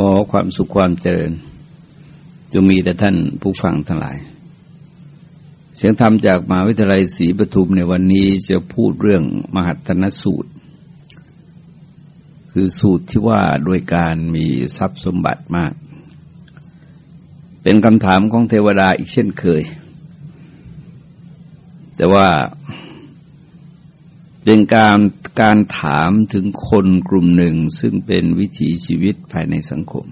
ขอความสุขความเจริญจะมีแต่ท่านผู้ฟังทั้งหลาย เสียงธรรมจากมหาวิทยาลัยศรีปทุมในวันนี้จะพูดเรื่องมหัตนสูตร คือสูตรที่ว่าโดยการมีทรัพย์สมบัติมาก เป็นคำถามของเทวดาอีกเช่นเคย แต่ว่า เป็นการการถามถึงคนกลุ่มหนึ่งซึ่งเป็นวิถีชีวิตภายในสังคม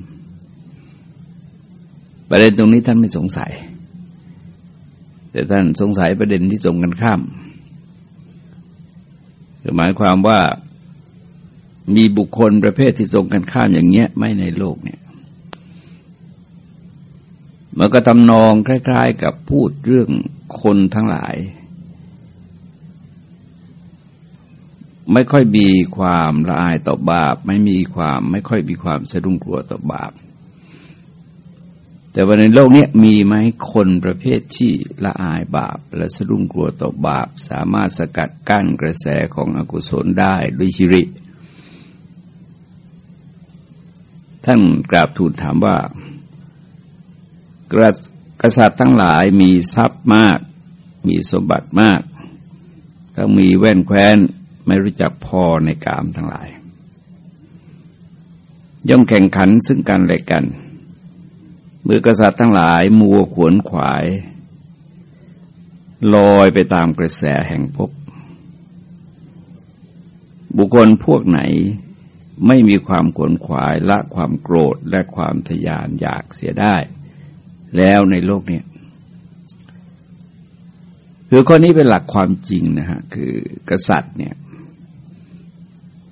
ประเด็นตรงนี้ท่านไม่สงสัย แต่ท่านสงสัยประเด็นที่ตรงกันข้ามหมายความว่ามีบุคคลประเภทที่ตรงกันข้ามอย่างเงี้ย ไม่ในโลกเนี่ยมันก็ทำนองคล้าย ๆ กับพูดเรื่องคนทั้งหลาย ไม่ค่อยมีความละอายต่อบาป ไม่มีความไม่ค่อยมีความสะดุ้งกลัวต่อบาป แต่ว่าในโลกนี้มีไหมคนประเภทที่ละอายบาป และสะดุ้งกลัวต่อบาป สามารถสกัดกั้นกระแสของอกุศลได้ด้วยชิริ ท่านกราบทูลถามว่ากษัตริย์ทั้งหลายมีทรัพย์มาก มีสมบัติมาก ต้องมีแว่นแคว้น ไม่รู้จักพอในกามทั้งหลาย ย่อมแข่งขันซึ่งกันและกันเมื่อกษัตริย์ทั้งหลายมัวขวนขวาย ลอยไปตามกระแสแห่งภพบุคคลพวกไหนไม่มีความขวนขวายละความโกรธและความทยานอยากเสียได้ แล้วในโลกนี้คือข้อนี้เป็นหลักความจริงนะฮะคือกษัตริย์เนี่ย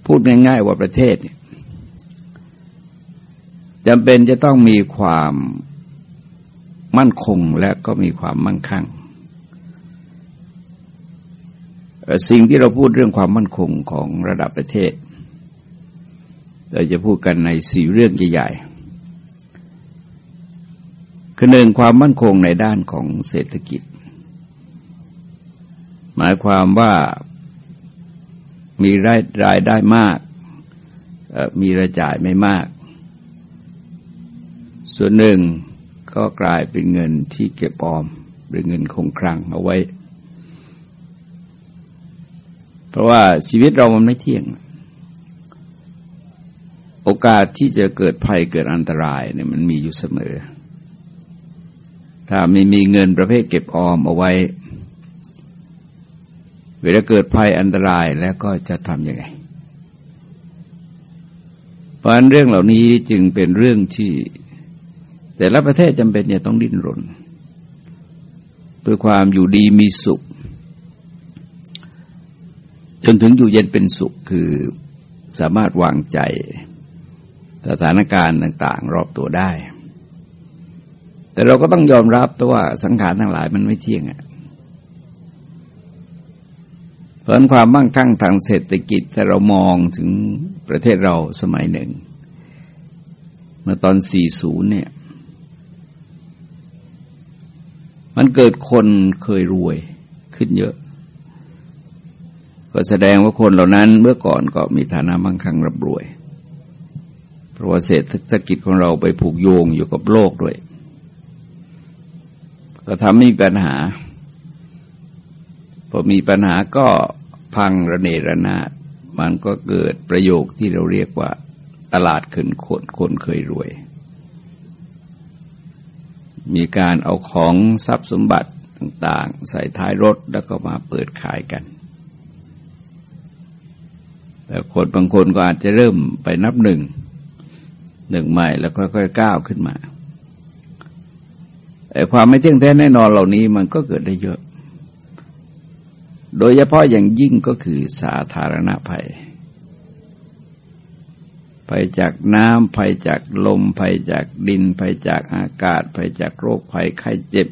พูดง่าย ๆ ว่าประเทศเนี่ยจำเป็นจะต้องมีความมั่นคงและก็มีความมั่งคั่ง สิ่งที่เราพูดเรื่องความมั่นคงของระดับประเทศ เราจะพูดกันในสี่เรื่องใหญ่ๆคือหนึ่งความมั่นคงในด้านของเศรษฐกิจ หมายความว่า มีรายรายได้มากมีรายจ่ายไม่มาก ส่วนหนึ่งก็กลายเป็นเงินที่เก็บออมหรือเงินคงคลังเอาไว้ เพราะว่าชีวิตเรามันไม่เที่ยง โอกาสที่จะเกิดภัยเกิดอันตรายเนี่ยมันมีอยู่เสมอ ถ้าไม่มีเงินประเภทเก็บออมเอาไว้ เวลาเกิดภัยอันตรายแล้วก็จะทำยังไง เพราะฉะนั้นเรื่องเหล่านี้จึงเป็นเรื่องที่ แต่ละประเทศจำเป็นจะต้องดิ้นรน เพื่อความอยู่ดีมีสุข จนถึงอยู่เย็นเป็นสุขคือสามารถวางใจ สถานการณ์ต่าง ๆ รอบตัวได้ แต่เราก็ต้องยอมรับว่าสังขารทั้งหลายมันไม่เที่ยงอะ เพราะความมั่งคั่งทางเศรษฐกิจถ้าเรามองถึงประเทศเราสมัยหนึ่ง เมื่อตอน 40 เนี่ย มันเกิดคนเคยรวยขึ้นเยอะ ก็แสดงว่าคนเหล่านั้นเมื่อก่อนก็มีฐานะมั่งคั่งร่ำรวย เพราะว่าเศรษฐกิจของเราไปผูกโยงอยู่กับโลกด้วย ก็ทำให้มีปัญหาพอมีปัญหาก็ พังระเนระนาดมันก็เกิดประโยคที่เราเรียกว่า ตลาดขึ้นคนคนเคยรวย มีการเอาของทรัพย์สมบัติต่างๆ ใส่ท้ายรถแล้วก็มาเปิดขายกัน แต่คนบางคนก็อาจจะเริ่มไปนับหนึ่ง หนึ่งใหม่แล้วค่อยๆก้าวขึ้นมาแต่ความไม่เที่ยงแท้แน่นอนเหล่านี้มันก็เกิดได้เยอะ โดยเฉพาะอย่างยิ่งก็คือสาธารณภัย ภัยจากน้ำภัยจากลม ภัยจากดิน ภัยจากอากาศ ภัยจากโรคภัยไข้เจ็บ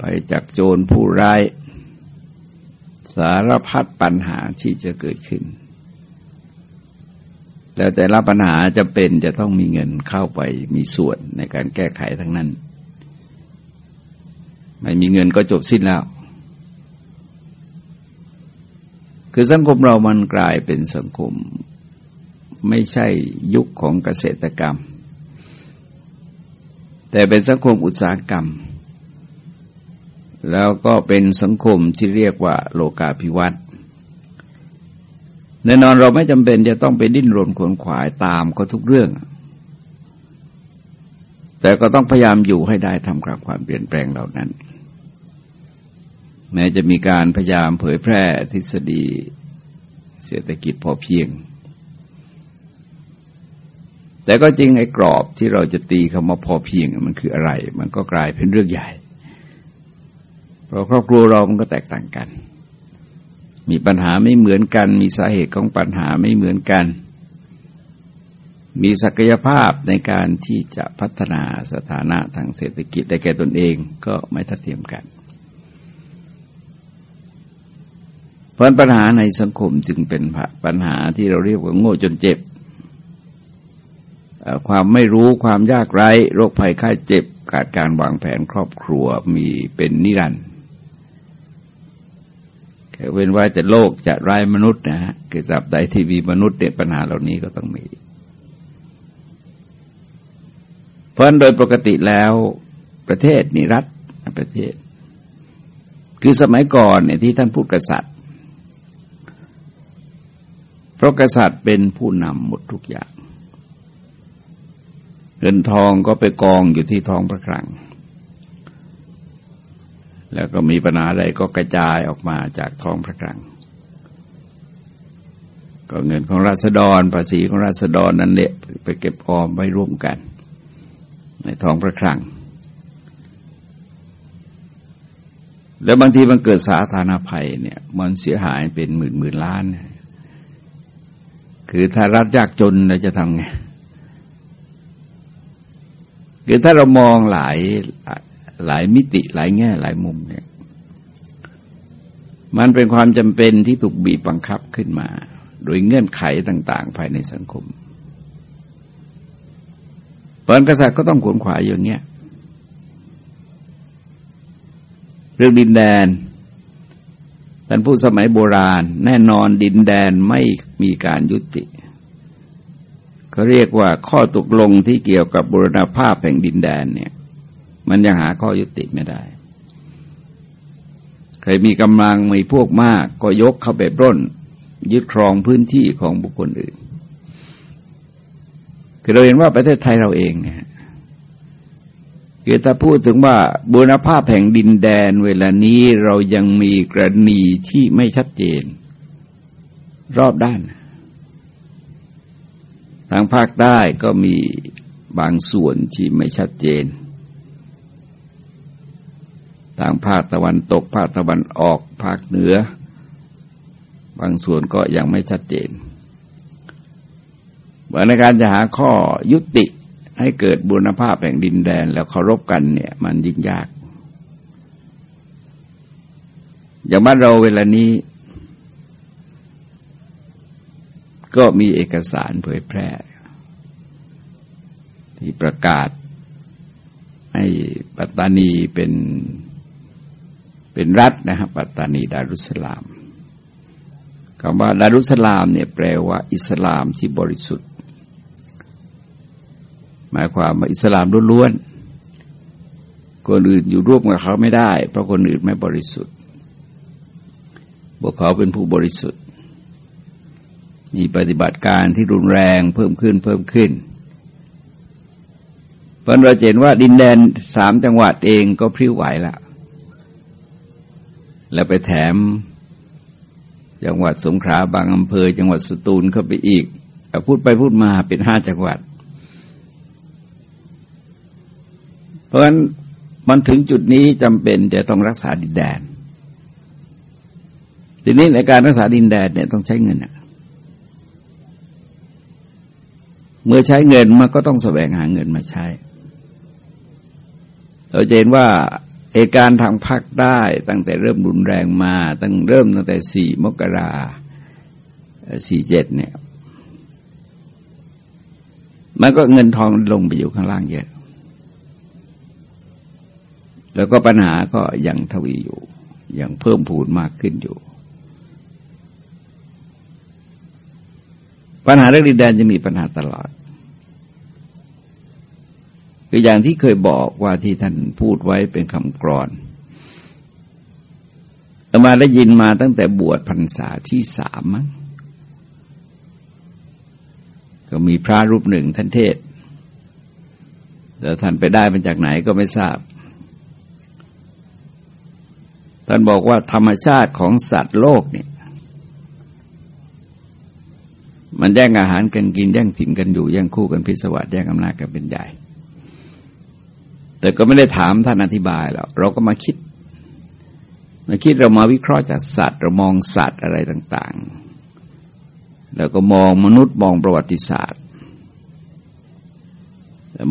ภัยจากโจรผู้ร้าย สารพัดปัญหาที่จะเกิดขึ้น แล้วแต่ละปัญหาจะเป็นจะต้องมีเงินเข้าไปมีส่วนในการแก้ไขทั้งนั้น ไม่มีเงินก็จบสิ้นแล้ว คือสังคมเรามันกลายเป็นสังคม ไม่ใช่ยุคของเกษตรกรรม แต่เป็นสังคมอุตสาหกรรม แล้วก็เป็นสังคมที่เรียกว่าโลกาภิวัตน์แน่นอนเราไม่จำเป็นจะต้องไปดิ้นรนขวนขวายตามก็ทุกเรื่อง แต่ก็ต้องพยายามอยู่ให้ได้ทำกลางความเปลี่ยนแปลงเหล่านั้น แม้จะมีการพยายามเผยแพร่ทฤษฎีเศรษฐกิจพอเพียง แต่ก็จริงไอ้กรอบที่เราจะตีคำว่าพอเพียงมันคืออะไร มันก็กลายเป็นเรื่องใหญ่ เพราะครอบครัวเรามันก็แตกต่างกัน มีปัญหาไม่เหมือนกัน มีสาเหตุของปัญหาไม่เหมือนกัน มีศักยภาพในการที่จะพัฒนาสถานะทางเศรษฐกิจได้แก่ตนเองก็ไม่ทัดเทียมกัน เพราะปัญหาในสังคมจึงเป็นปัญหาที่เราเรียกว่าโง่จนเจ็บ ความไม่รู้ความยากไร้โรคภัยไข้เจ็บขาดการวางแผนครอบครัวมีเป็นนิรันดร์เว้นไว้แต่โลกจะร้ายมนุษย์นะฮะคือจับใดที่มีมนุษย์เนี่ยปัญหาเหล่านี้ก็ต้องมี เพราะโดยปกติแล้วประเทศนี่รัฐประเทศ คือสมัยก่อนเนี่ยที่ท่านพูดกษัตริย์ เพราะกษัตริย์เป็นผู้นำหมดทุกอย่าง เงินทองก็ไปกองอยู่ที่ท้องพระคลัง แล้วก็มีปัญหาอะไรก็กระจายออกมาจากท้องพระคลัง ก็เงินของราษฎร ภาษีของราษฎรนั่นแหละไปเก็บออมไว้ร่วมกัน ในท้องพระคลัง แล้วบางทีมันเกิดสาธารณภัยเนี่ย มันเสียหายเป็นหมื่นหมื่นล้าน คือถ้ารัฐยากจนเราจะทำไงคือถ้าเรามองหลายหลายมิติหลายแง่หลายมุมเนี่ย มันเป็นความจำเป็นที่ถูกบีบบังคับขึ้นมา โดยเงื่อนไขต่าง ๆ ภายในสังคมเปิดกษัตริย์ก็ต้องขวนขวายอย่างเงี้ยเรื่องดินแดน ท่านผู้สมัยโบราณแน่นอนดินแดนไม่มีการยุติเขาเรียกว่าข้อตกลงที่เกี่ยวกับบุรณภาพแห่งดินแดนเนี่ย มันยังหาข้อยุติไม่ได้ใครมีกำลังมีพวกมาก ก็ยกเข้าไปปล้นยึดครองพื้นที่ของบุคคลอื่นคือเราเห็นว่าประเทศไทยเราเองเนี่ย คือถ้าพูดถึงว่าบุรณภาพแห่งดินแดนเวลานี้เรายังมีกรณีที่ไม่ชัดเจน รอบด้าน ทางภาคใต้ก็มีบางส่วนที่ไม่ชัดเจน ทางภาคตะวันตก ภาคตะวันออก ภาคเหนือ บางส่วนก็ยังไม่ชัดเจนเมื่อในการจะหาข้อยุติ ให้เกิดบุรณภาพแห่งดินแดนแล้วเคารพกันเนี่ย มันยิ่งยาก อย่างบ้านเราเวลานี้ ก็มีเอกสารเผยแพร่ ที่ประกาศ ให้ปัตตานีเป็นเป็นรัฐนะครับปัตตานีดารุสลามคำว่าดารุสลามเนี่ยแปลว่า อิสลามที่บริสุทธิ์ หมายความว่าอิสลามล้วนๆคนอื่นอยู่ร่วมกับเขาไม่ได้ เพราะคนอื่นไม่บริสุทธิ์พวกเขาเป็นผู้บริสุทธิ์ มีปฏิบัติการที่รุนแรงเพิ่มขึ้นเพิ่มขึ้นเพราะเราเห็นว่าดินแดนสามจังหวัดเองก็พริ้วไหวแล้วแล้วไปแถม จังหวัดสงขลาบางอำเภอ จังหวัดสตูลเข้าไปอีก พูดไปพูดมาเป็นห้าจังหวัด เพ ราะฉะนั้นมันถึงจุดนี้จำเป็นจะต้องรักษาดินแดน ทีนี้ในการรักษาดินแดนเนี่ยต้องใช้เงินเมื่อใช้เงินมันก็ต้องแสวงหาเงินมาใช้ เราเห็นว่าเหตุการณ์ทางภาคได้ตั้งแต่เริ่มรุนแรงมา ตั้งเริ่มตั้งแต่สี่มกราสี่เจ็ดเนี่ย มันก็เงินทองลงไปอยู่ข้างล่างเยอะ แล้วก็ปัญหาก็ยังทวีอยู่ ยังเพิ่มพูนมากขึ้นอยู่ ปัญหาเรื่องดินแดนจะมีปัญหาตลอดคืออย่างที่เคยบอกว่าที่ท่านพูดไว้เป็นคำกรอนอามาได้ยินมาตั้งแต่บวชพรรษาที่สามมั้งก็มีพระรูปหนึ่งท่านเทศแต่ท่านไปได้มาจากไหนก็ไม่ทราบ ท่านบอกว่าธรรมชาติของสัตว์โลกเนี่ยมันแย่งอาหารกันกินแย่งถิ่นกันอยู่แย่งคู่กันพิศวาสแย่งอำนาจกันเป็นใหญ่ แต่ก็ไม่ได้ถามท่านอธิบายหรอกเราก็มาคิด มาคิดเรามาวิเคราะห์จากสัตว์ เรามองสัตว์อะไรต่าง ๆ แล้วก็มองมนุษย์มองประวัติศาสตร์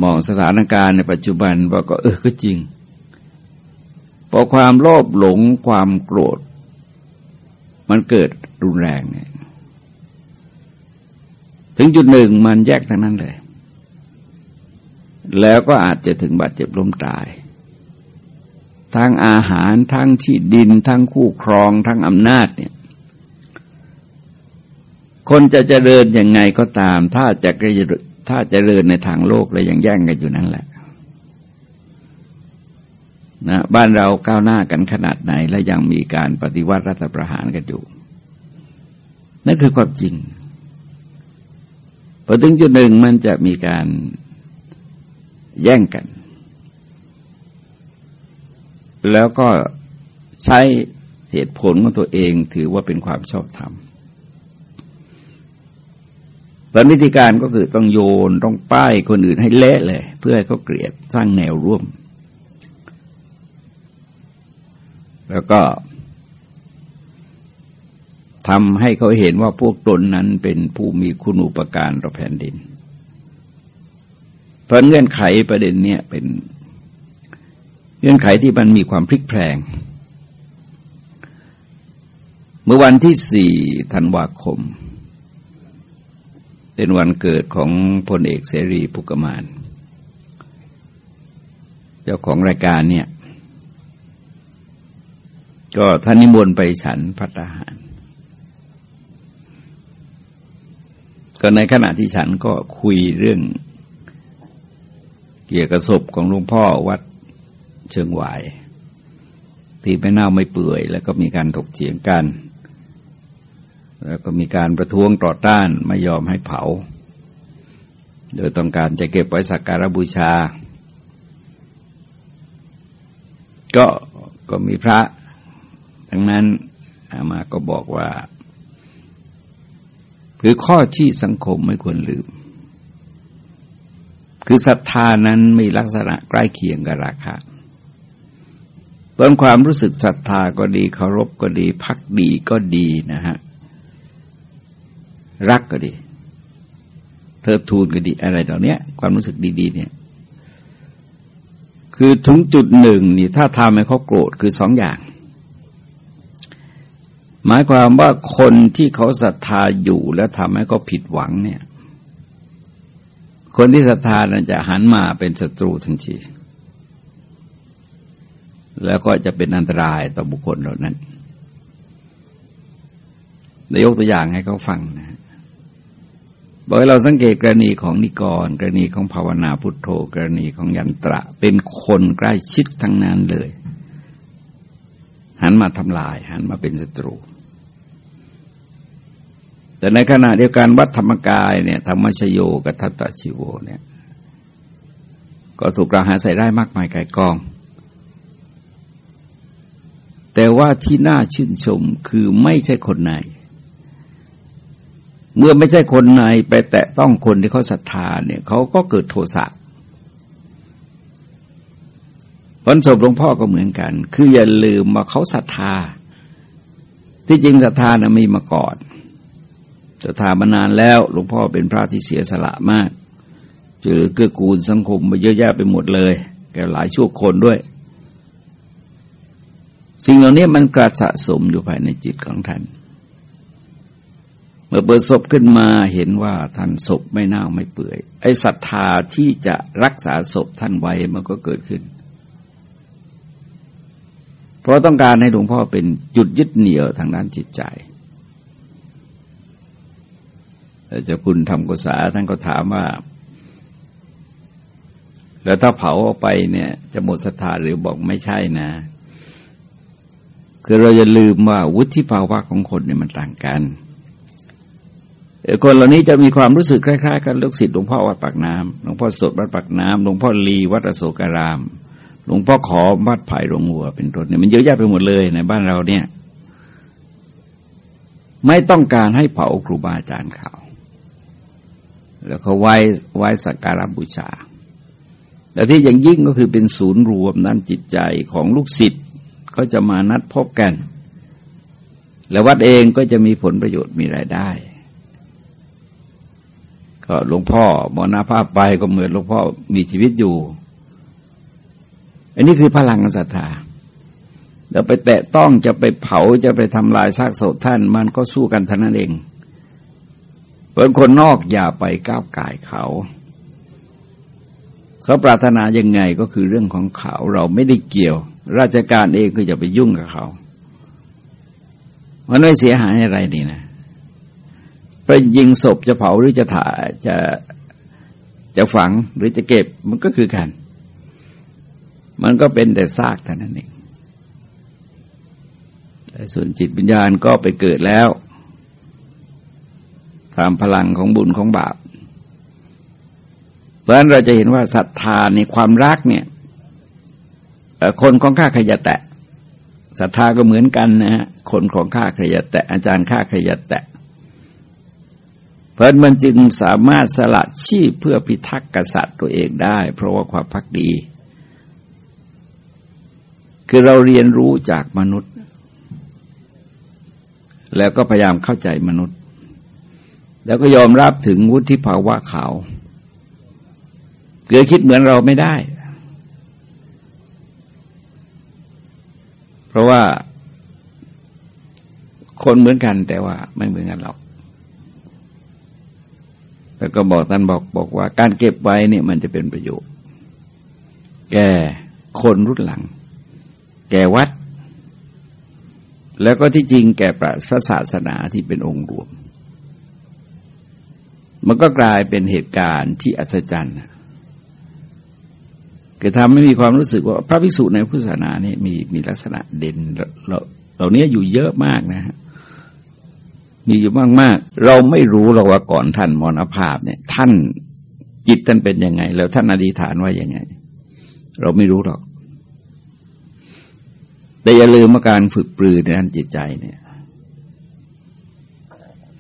มองสถานการณ์ในปัจจุบันว่าก็เออก็จริง พอความโลภหลงความโกรธ มันเกิดรุนแรงเนี่ยถึงจุดหนึ่งมันแยกทั้งนั้นเลย แล้วก็อาจจะถึงบาดเจ็บล้มตาย ทั้งอาหารทั้งที่ดิน ทั้งคู่ครอง ทั้งอำนาจเนี่ย คนจะเจริญยังไงก็ตาม ถ้าจะถ้าจเจริญในทางโลกแล้วยังแย่งกันอยู่นั่นแหละ นะบ้านเราก้าวหน้ากันขนาดไหน และยังมีการปฏิวัติรัฐประหารกันอยู่ นั่นคือความจริงพอถึงจุดหนึ่งมันจะมีการแย่งกัน แล้วก็ใช้เหตุผลของตัวเองถือว่าเป็นความชอบธรรมผลวิธีการก็คือต้องโยน ต้องป้ายคนอื่นให้เละเลย เพื่อให้เขาเกลียดสร้างแนวร่วม แล้วก็ทำให้เขาเห็นว่าพวกตนนั้นเป็นผู้มีคุณอุปการต่อแผ่นดิน เพราะเงื่อนไขประเด็นเนี้ยเป็นเงื่อนไขที่มันมีความพลิกแพลง เมื่อวันที่สี่ธันวาคม เป็นวันเกิดของพลเอกเสรีปุกมาน เจ้าของรายการเนี่ย ก็ท่านนิมนต์ไปฉันพัตหาร ก็ในขณะที่ฉันก็คุยเรื่อง เกี่ยวกับศพของหลวงพ่อวัดเชิงหวายที่ไม่เน่าไม่เปื่อย แล้วก็มีการถกเถียงกัน แล้วก็มีการประท้วงต่อต้านไม่ยอมให้เผา โดยต้องการจะเก็บไว้สักการบูชา ก็ก็มีพระ ทั้งนั้นอามาก็บอกว่า คือข้อที่สังคมไม่ควรลืม คือศรัทธานั้นมีลักษณะใกล้เคียงกับราคาเพิ่มความรู้สึกศรัทธาก็ดีเคารพก็ดี พักดีก็ดีนะฮะ รักก็ดีเทิดทูนก็ดีอะไรเหล่านี้ความรู้สึกดี ๆ เนี่ย คือถึงจุดหนึ่งนี่ถ้าทำให้เขาโกรธคือสองอย่าง หมายความว่าคนที่เขาศรัทธาอยู่แล้วทำให้เขาผิดหวังเนี่ย คนที่ศรัทธานั้นจะหันมาเป็นศัตรูทันทีแล้วก็จะเป็นอันตรายต่อบุคคลเหล่านั้นนายกตัวอย่างให้เขาฟังนะบอกให้เราสังเกตกรณีของนิกร กรณีของภาวนาพุทโธ กรณีของยันตระ เป็นคนใกล้ชิดทั้งนั้นเลย หันมาทำลาย หันมาเป็นศัตรู แต่ในขณะเดียวกันวัดธรรมกายเนี่ยธรรมชโยกับทัตตชิโวเนี่ยก็ถูกกล่าวหาใส่ได้มากมายไกลกอง แต่ว่าที่น่าชื่นชมคือไม่ใช่คนใน เมื่อไม่ใช่คนในไปแตะต้องคนที่เขาศรัทธาเนี่ยเขาก็เกิดโทสะวันศพหลวงพ่อก็เหมือนกัน คืออย่าลืมว่าเขาศรัทธา ที่จริงศรัทธานะมีมาก่อน ศรัทธามานานแล้วหลวงพ่อเป็นพระที่เสียสละมากเจอเกื้อกูลสังคมมาเยอะแยะไปหมดเลย แกหลายชั่วคนด้วย สิ่งเหล่านี้มันกระสะสมอยู่ภายในจิตของท่าน เมื่อเปิดศพขึ้นมาเห็นว่าท่านศพไม่เน่าไม่เปื่อย ไอ้ศรัทธาที่จะรักษาศพท่านไว้มันก็เกิดขึ้น เพราะต้องการให้หลวงพ่อเป็นจุดยึดเหนี่ยวทางด้านจิตใจ แต่จะคุณทำกุศลท่านก็ถามว่า แล้วถ้าเผาออกไปเนี่ย จะหมดศรัทธาหรือบอกไม่ใช่นะ คือเราจะลืมว่าวุฒิภาวะของคนเนี่ยมันต่างกันคนเหล่านี้จะมีความรู้สึกคล้ายๆกันลูกศิษย์หลวงพ่อวัดปากน้ำหลวงพ่อสดวัดปากน้ำหลวงพ่อลีวัดอโศการาม หลวงพ่อขอวัดไผ่หลวงหัวเป็นต้นเนี่ยมันเยอะแยะไปหมดเลยในบ้านเราเนี่ย ไม่ต้องการให้เผาครูบาอาจารย์เขา แล้วเขาไว้ไว้สักการะบูชา แต่ที่อย่างยิ่งก็คือเป็นศูนย์รวมด้านจิตใจของลูกศิษย์ก็จะมานัดพบกัน แล้ววัดเองก็จะมีผลประโยชน์มีรายได้ ก็หลวงพ่อมรณภาพไปก็เหมือนหลวงพ่อมีชีวิตอยู่ อันนี้คือพลังศรัทธาเราไปแตะต้องจะไปเผาจะไปทำลายซากศพท่าน มันก็สู้กันท่านั้นเอง เพราะคนนอกอย่าไปก้าวไก่เขา เขาปรารถนายังไงก็คือเรื่องของเขาเราไม่ได้เกี่ยว ราชการเองคือจะไปยุ่งกับเขา มันไม่เสียหายอะไรนี่นะไปยิงศพจะเผาหรือจะถ่าจะจะฝังหรือจะเก็บมันก็คือกัน มันก็เป็นแต่ซากเท่านั้นเองแต่ส่วนจิตวิญญาณก็ไปเกิดแล้ว ตามพลังของบุญของบาป เพราะฉะนั้นเราจะเห็นว่าศรัทธาในความรักเนี่ยคนของข้าขยะแตะศรัทธาก็เหมือนกันนะฮะคนของข้าขยะแตะ อาจารย์ข้าขยะแตะ เพราะมันจึงสามารถสละชีพเพื่อพิทักษ์กษัตริย์ตัวเองได้ เพราะว่าความพักดี คือเราเรียนรู้จากมนุษย์ แล้วก็พยายามเข้าใจมนุษย์ แล้วก็ยอมรับถึงวุฒิภาวะเขาเกิดคิดเหมือนเราไม่ได้ เพราะว่า คนเหมือนกันแต่ว่าไม่เหมือนกันหรอกแล้วก็บอกท่านบอกบอกว่า การเก็บไว้เนี่ยมันจะเป็นประโยชน์ แก่คนรุ่นหลัง แก่วัด แล้วก็ที่จริงแก่พระศาสนาที่เป็นองค์รวม มันก็กลายเป็นเหตุการณ์ที่อัศจรรย์คือทำให้มีความรู้สึกว่าพระภิกษุในพุทธศาสนาเนี่ยมีมีลักษณะเด่นเราเหล่านี้อยู่เยอะมากนะฮะมีอยู่มากมากเราไม่รู้หรอกว่าก่อนท่านมรณภาพเนี่ย ท่านจิตท่านเป็นยังไง แล้วท่านอธิษฐานว่ายังไง เราไม่รู้หรอก แต่อย่าลืมว่าการฝึกปรือในด้านจิตใจเนี่ย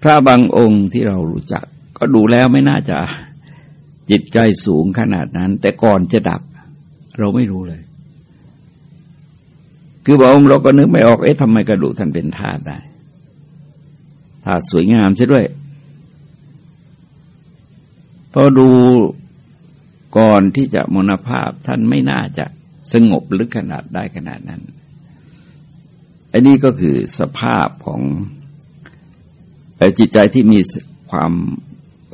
พระบางองค์ที่เรารู้จัก ก็ดูแล้วไม่น่าจะจิตใจสูงขนาดนั้น แต่ก่อนจะดับ เราไม่รู้เลย คือบอกเราก็นึกไม่ออกเอ๊ะทำไมกระดูกท่านเป็นธาตุได้ถ้าสวยงามใช่ด้วยพอดูก่อนที่จะมรณภาพท่านไม่น่าจะสงบลึกขนาดได้ขนาดนั้น อันนี้ก็คือสภาพของจิตใจที่มีความ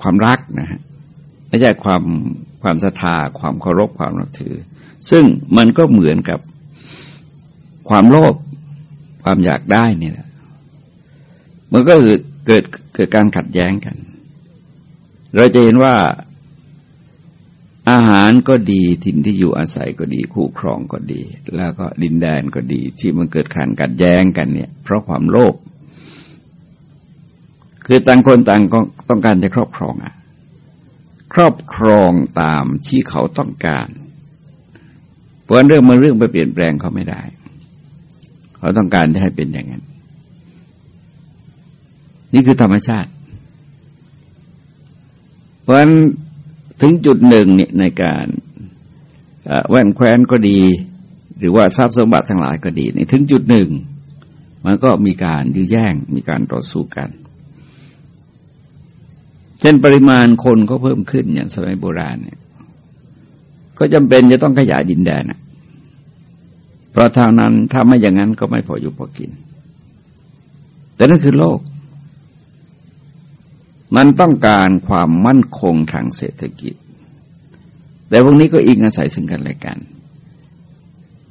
ความรักนะฮะไม่ใช่ความความศรัทธาความเคารพความนับถือ ซึ่งมันก็เหมือนกับความโลภความอยากได้นี่แหละมันก็เกิดเกิดเกิดการขัดแย้งกัน เราจะเห็นว่าอาหารก็ดีถิ่นที่อยู่อาศัยก็ดีคู่ครองก็ดี แล้วก็ดินแดนก็ดี ที่มันเกิดการขัดแย้งกันเนี่ย เพราะความโลภ คือต่างคนต่างก็ต้องการจะครอบครองอะ ครอบครองตามที่เขาต้องการ เพราะเรื่องมันเรื่องไปเปลี่ยนแปลงเขาไม่ได้ เขาต้องการจะให้เป็นอย่างนั้น นี่คือธรรมชาติ เพราะฉะนั้นถึงจุดหนึ่งเนี่ยในการแว่นแคว้นก็ดี หรือว่าทรัพย์สมบัติทั้งหลายก็ดีในถึงจุดหนึ่ง มันก็มีการยื้อแย่งมีการต่อสู้กัน เช่นปริมาณคนก็เพิ่มขึ้นอย่างสมัยโบราณเนี่ย ก็จำเป็นจะต้องขยายดินแดนเพราะเท่านั้นถ้าไม่อย่างนั้นก็ไม่พออยู่พอกิน แต่นั่นคือโลก มันต้องการความมั่นคงทางเศรษฐกิจ แต่พวกนี้ก็อิงอาศัยซึ่งกันและกัน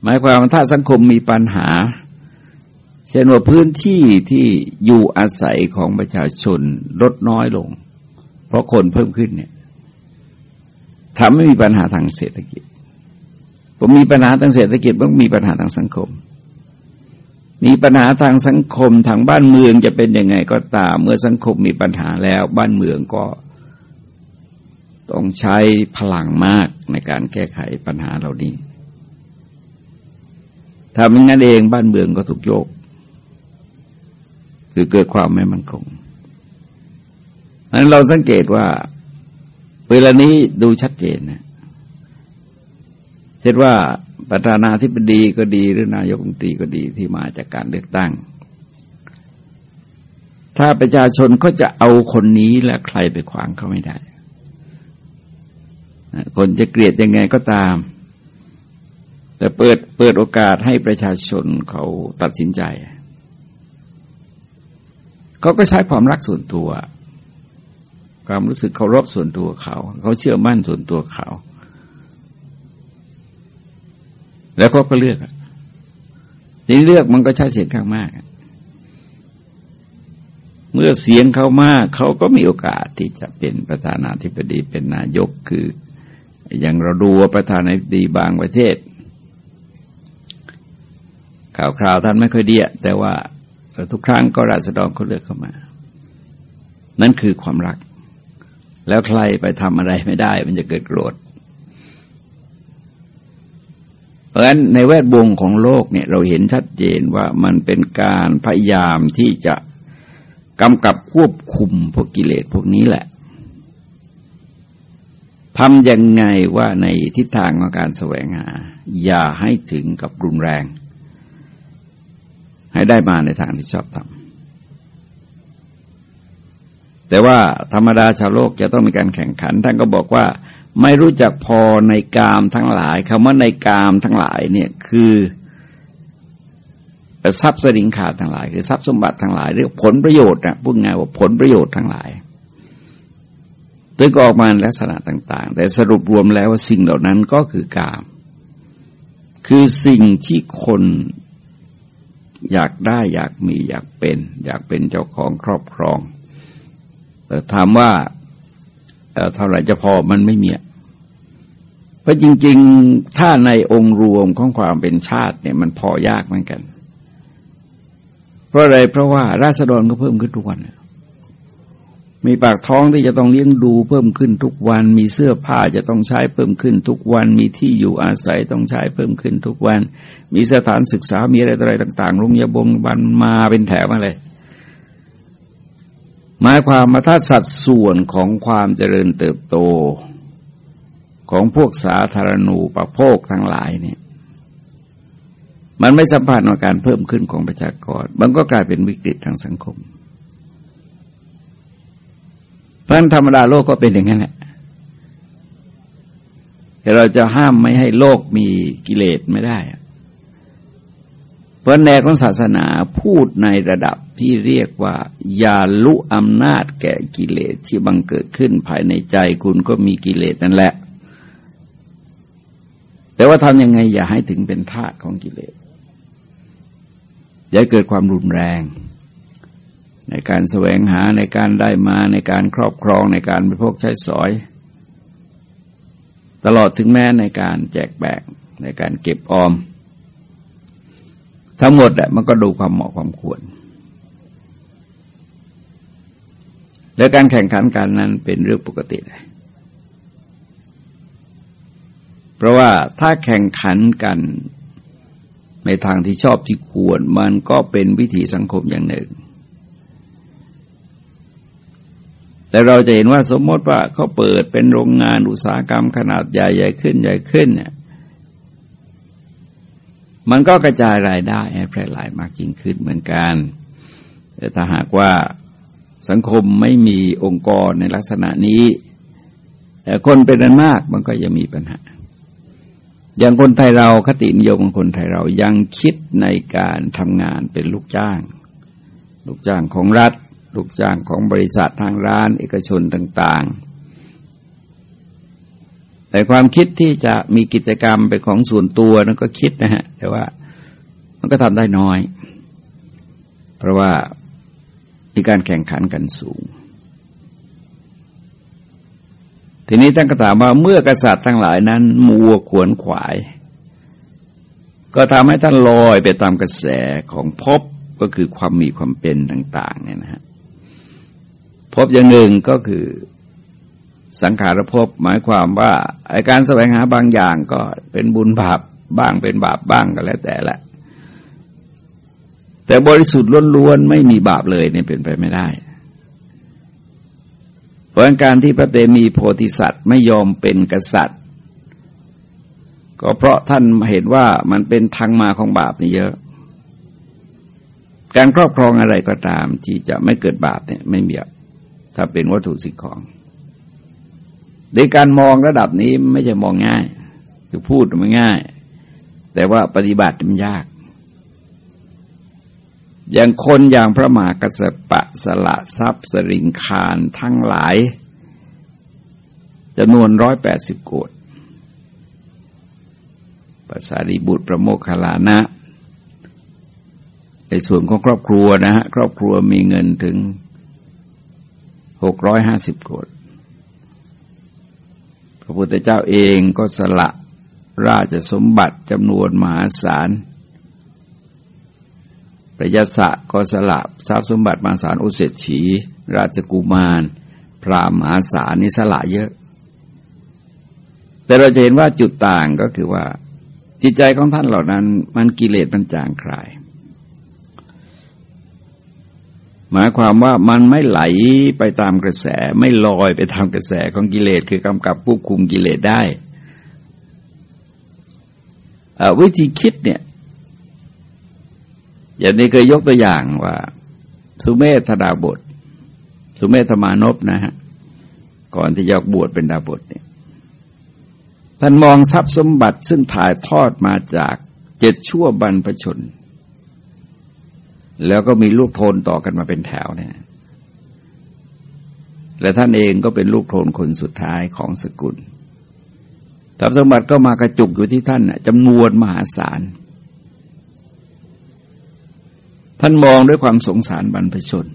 หมายความว่าถ้าสังคมมีปัญหาเช่นว่าพื้นที่ที่อยู่อาศัยของประชาชนลดน้อยลง เพราะคนเพิ่มขึ้นเนี่ยทำให้มีปัญหาทางเศรษฐกิจผมมีปัญหาทางเศรษฐกิจมันมีปัญหาทางสังคม มีปัญหาทางสังคมทางบ้านเมืองจะเป็นยังไงก็ตาม เมื่อสังคมมีปัญหาแล้ว บ้านเมืองก็ต้องใช้พลังมากในการแก้ไขปัญหาเหล่านี้ถ้าไม่งั้นเองบ้านเมืองก็ถูกโยก คือเกิดความไม่มั่นคง นั้นเราสังเกตว่า เวลานี้ดูชัดเจนนะเช่นว่าประธานาธิบดีก็ดีหรือนายกรัฐมนตรีก็ดีที่มาจากการเลือกตั้ง ถ้าประชาชนก็จะเอาคนนี้และใครไปขวางเขาไม่ได้ คนจะเกลียดยังไงก็ตาม แต่เปิดเปิดโอกาสให้ประชาชนเขาตัดสินใจ เขาก็ใช้ความรักส่วนตัว ความรู้สึกเคารพส่วนตัวเขา เขาเชื่อมั่นส่วนตัวเขา แล้วก็ก็เลือกทีนี้เลือกมันก็ใช้เสียงข้างมาก เมื่อเสียงเขามากเขาก็มีโอกาสที่จะเป็นประธานาธิบดีเป็นนายกคือ อย่างเราดูประธานาธิบดีบางประเทศ ข่าวคราวท่านไม่ค่อยเดียแต่ว่าทุกครั้งก็ราษฎรเขาเลือกเข้ามา นั่นคือความรัก แล้วใครไปทำอะไรไม่ได้ มันจะเกิดโกรธ เพราะฉะนั้นในแวดวงของโลกเนี่ย เราเห็นชัดเจนว่ามันเป็นการพยายามที่จะกำกับควบคุมพวกกิเลสพวกนี้แหละทำยังไงว่าในทิศทางของการแสวงหา อย่าให้ถึงกับรุนแรง ให้ได้มาในทางที่ชอบทำ แต่ว่าธรรมดาชาวโลกจะต้องมีการแข่งขัน ท่านก็บอกว่า ไม่รู้จักพอในกามทั้งหลายคำว่าในกามทั้งหลายเนี่ยคือทรัพย์สินขาดทั้งหลาย คือทรัพย์สมบัติทั้งหลายเรียกผลประโยชน์นะพูดง่ายว่าผลประโยชน์ทั้งหลายตึกออกมาลักษณะต่าง ๆ แต่สรุปรวมแล้วว่าสิ่งเหล่านั้นก็คือกาม คือสิ่งที่คนอยากได้อยากมีอยากเป็น อยากเป็นเจ้าของครอบครอง ถามว่าเท่าไหร่จะพอมันไม่มีเพราะจริง ๆ ถ้าในองค์รวมของความเป็นชาติเนี่ยมันพอยากเหมือนกัน เพราะอะไรเพราะว่าราษฎรก็เพิ่มขึ้นทุกวัน มีปากท้องที่จะต้องเลี้ยงดูเพิ่มขึ้นทุกวัน มีเสื้อผ้าจะต้องใช้เพิ่มขึ้นทุกวัน มีที่อยู่อาศัยต้องใช้เพิ่มขึ้นทุกวัน มีสถานศึกษามีอะไรอะไรต่างๆโรงยาบงบันมาเป็นแถวมาเลย หมายความมาถ้าสัดส่วนของความเจริญเติบโต ของพวกสาธารณูปโภคทั้งหลายเนี่ย มันไม่สัมพันธ์กับการเพิ่มขึ้นของประชากร มันก็กลายเป็นวิกฤตทางสังคมเพราะธรรมดาโลกก็เป็นอย่างนั้นแหละแต่เราจะห้ามไม่ให้โลกมีกิเลสไม่ได้ เพราะแนวของศาสนาพูดในระดับที่เรียกว่า อย่าลุอำนาจแก่กิเลสที่บังเกิดขึ้นภายในใจคุณก็มีกิเลสนั่นแหละ แต่ว่าทำยังไงอย่าให้ถึงเป็นทาสของกิเลส อย่าเกิดความรุนแรง ในการแสวงหาในการได้มาในการครอบครองในการไปพกใช้สอย ตลอดถึงแม้ในการแจกแบ่งในการเก็บออม ทั้งหมดอะมันก็ดูความเหมาะความควร และการแข่งขันกันนั้นเป็นเรื่องปกติเลยเพราะว่าถ้าแข่งขันกันในทางที่ชอบที่ควร มันก็เป็นวิถีสังคมอย่างหนึ่ง แต่เราจะเห็นว่าสมมติว่าเขาเปิดเป็นโรงงานอุตสาหกรรมขนาดใหญ่ใหญ่ขึ้นใหญ่ขึ้นเนี่ย มันก็กระจายรายได้ให้แพร่หลายมากยิ่งขึ้นเหมือนกันแต่ถ้าหากว่าสังคมไม่มีองค์กรในลักษณะนี้แต่คนเป็นนันมากมันก็ยังมีปัญหา อย่างคนไทยเราคตินิยมของคนไทยเรายังคิดในการทำงานเป็นลูกจ้าง ลูกจ้างของรัฐ ลูกจ้างของบริษัททางร้าน เอกชนต่าง ๆ แต่ความคิดที่จะมีกิจกรรมเป็นของส่วนตัวนั้นก็คิดนะฮะ แต่ว่ามันก็ทำได้น้อย เพราะว่ามีการแข่งขันกันสูง ทีนี้ท่านก็ถามว่าเมื่อกษัตริย์ทั้งหลายนั้น มัวขวนขวาย ก็ทำให้ท่านลอยไปตามกระแสของภพก็คือความมีความเป็นต่าง ๆ เนี่ยนะฮะภพอย่างหนึ่งก็คือ สังขารภพหมายความว่าไอการแสวงหาบางอย่างก็เป็นบุญบาปบ้างเป็นบาปบ้างก็แล้วแต่ละ แต่บริสุทธิ์ล้วนๆไม่มีบาปเลยเนี่ยเป็นไปไม่ได้ เพราะการที่พระเตมีโพธิสัตว์ไม่ยอมเป็นกษัตริย์ ก็เพราะท่านเห็นว่ามันเป็นทางมาของบาปนี่เยอะ การครอบครองอะไรก็ตามที่จะไม่เกิดบาปเนี่ยไม่มีถ้าเป็นวัตถุสิ่งของ ในการมองระดับนี้ไม่ใช่มองง่าย คือพูดมันง่าย แต่ว่าปฏิบัติมันยาก อย่างคนอย่างพระมหากัสปะสละทรัพย์สริงคารทั้งหลายจำนวนร้อยแปดสิบโกดภาษาริบุตรประโมคคลานะในส่วนของครอบครัวนะฮะครอบครัวมีเงินถึงหกร้อยห้าสิบโกด ระพุทธเจ้าเองก็สละราชสมบัติจำนวนมหาศาลประยศะก็สละทรัพย์สมบัติมหาศาลอุเศรษีราชกุมาร พรามมหาศาลนี่สละเยอะ แต่เราจะเห็นว่าจุดต่างก็คือว่า จิตใจของท่านเหล่านั้น มันกิเลสมันจางคลาย หมายความว่ามันไม่ไหลไปตามกระแส ไม่ลอยไปตามกระแสของกิเลสคือกำกับควบคุมกิเลสได้วิธีคิดเนี่ยอย่างนี้เคยยกตัวอย่างว่า สุเมธดาบท สุเมธมานพนะฮะก่อนที่จะบวชเป็นดาบทเนี่ยท่านมองทรัพย์สมบัติซึ่งถ่ายทอดมาจากเจ็ดชั่วบรรพชน แล้วก็มีลูกโทนต่อกันมาเป็นแถวเนี่ยและท่านเองก็เป็นลูกโทนคนสุดท้ายของสกุลทรัพย์สมบัติก็มากระจุกอยู่ที่ท่านจำนวนมหาศาล ท่านมองด้วยความสงสารบรรพชน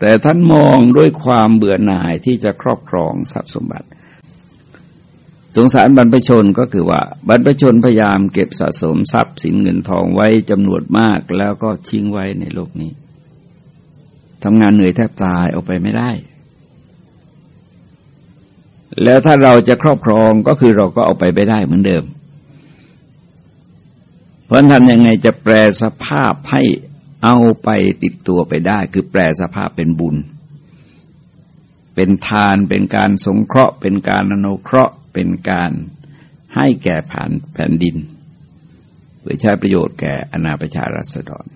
แต่ท่านมองด้วยความเบื่อหน่ายที่จะครอบครองทรัพย์สมบัติ สงสารบรรพชนก็คือว่า บรรพชนพยายามเก็บสะสมทรัพย์สินเงินทองไว้จำนวนมากแล้วก็ทิ้งไว้ในโลกนี้ทำงานเหนื่อยแทบตายออกไปไม่ได้ แล้วถ้าเราจะครอบครองก็คือเราก็เอาไปไม่ได้เหมือนเดิม เพราะทำยังไงจะแปลสภาพให้เอาไปติดตัวไปได้ คือแปลสภาพเป็นบุญ เป็นทานเป็นการสงเคราะห์ เป็นการอนุเคราะห์ เป็นการให้แก่ผ่านแผ่นดินเพื่อใช้ประโยชน์แก่อนาประชารัษฎร